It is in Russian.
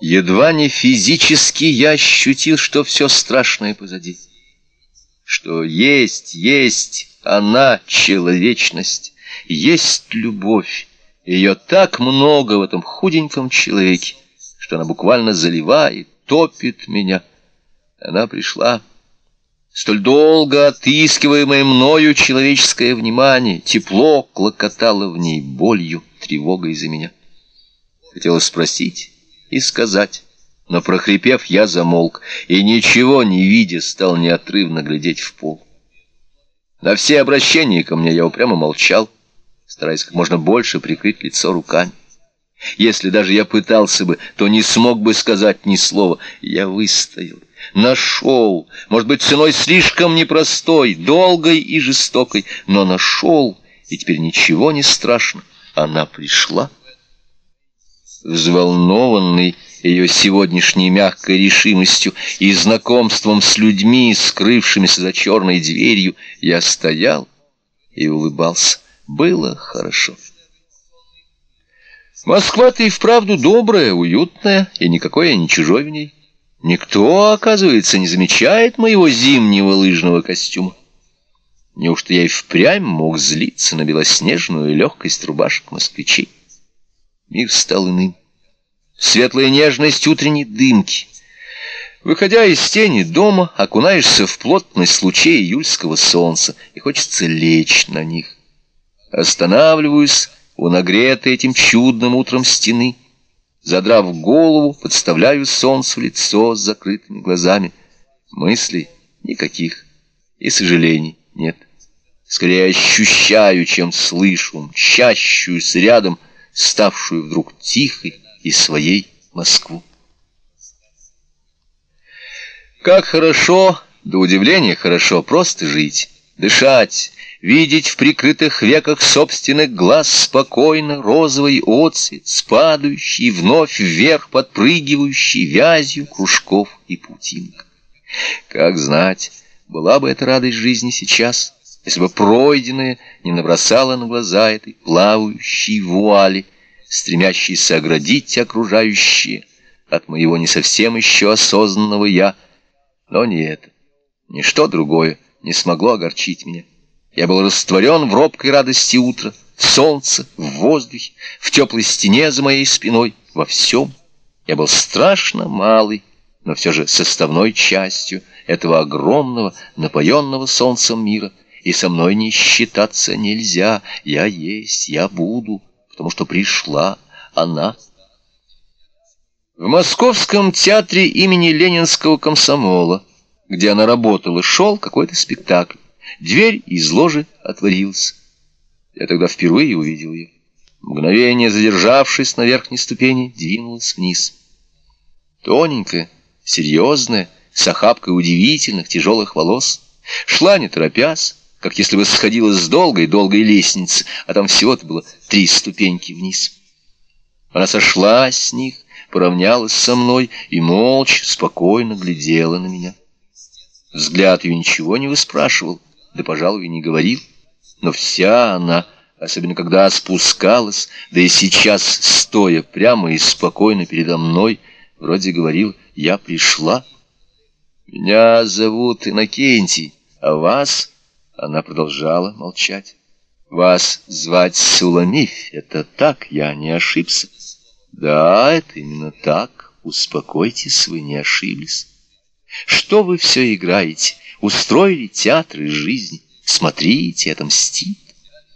Едва не физически я ощутил, что все страшное позади. Что есть, есть она, человечность, есть любовь. Ее так много в этом худеньком человеке, что она буквально заливает, топит меня. Она пришла. Столь долго отыскиваемое мною человеческое внимание, тепло клокотало в ней болью, тревогой за меня. Хотела спросить и сказать. Но, прохрипев, я замолк, и, ничего не видя, стал неотрывно глядеть в пол. На все обращения ко мне я упрямо молчал, стараясь как можно больше прикрыть лицо руками. Если даже я пытался бы, то не смог бы сказать ни слова. Я выстоял, нашел, может быть, ценой слишком непростой, долгой и жестокой, но нашел, и теперь ничего не страшно. Она пришла взволнованный ее сегодняшней мягкой решимостью и знакомством с людьми, скрывшимися за черной дверью, я стоял и улыбался. Было хорошо. Москва-то и вправду добрая, уютная, и никакой я не чужой в ней. Никто, оказывается, не замечает моего зимнего лыжного костюма. Неужто я и впрямь мог злиться на белоснежную легкость рубашек москвичей? Мир стал иным. Светлая нежность утренней дымки. Выходя из тени дома, окунаешься в плотность лучей июльского солнца, и хочется лечь на них. Останавливаюсь у нагретой этим чудным утром стены. Задрав голову, подставляю солнцу лицо с закрытыми глазами. Мыслей никаких, и сожалений нет. Скорее ощущаю, чем слышу, мчащуюся рядом, ставшую вдруг тихой и своей Москву. Как хорошо, до удивления хорошо, просто жить, дышать, видеть в прикрытых веках собственных глаз спокойно розовый отцвет, спадающий вновь вверх, подпрыгивающий вязью кружков и паутинок. Как знать, была бы эта радость жизни сейчас, если бы пройденное не набросало на глаза этой плавающей вуали, стремящейся оградить окружающие от моего не совсем еще осознанного «я». Но не это, ничто другое не смогло огорчить меня. Я был растворен в робкой радости утра, в солнце, в воздухе, в теплой стене за моей спиной, во всем. Я был страшно малый, но все же составной частью этого огромного, напоенного солнцем мира — и со мной не считаться нельзя. Я есть, я буду, потому что пришла она. В Московском театре имени Ленинского комсомола, где она работала, шел какой-то спектакль. Дверь из ложи отворилась. Я тогда впервые увидел ее. Мгновение задержавшись на верхней ступени, двинулась вниз. Тоненькая, серьезная, с охапкой удивительных тяжелых волос, шла не торопясь, как если бы сходила с долгой-долгой лестницы, а там всего-то было три ступеньки вниз. Она сошла с них, поравнялась со мной и молча, спокойно глядела на меня. Взгляд ее ничего не выспрашивал, да, пожалуй, не говорил, но вся она, особенно когда спускалась, да и сейчас, стоя прямо и спокойно передо мной, вроде говорил «Я пришла». «Меня зовут Иннокентий, а вас...» Она продолжала молчать. «Вас звать Суламиф, это так, я не ошибся?» «Да, это именно так. Успокойтесь, вы не ошиблись. Что вы все играете? Устроили театр из жизни. Смотрите, отомстите.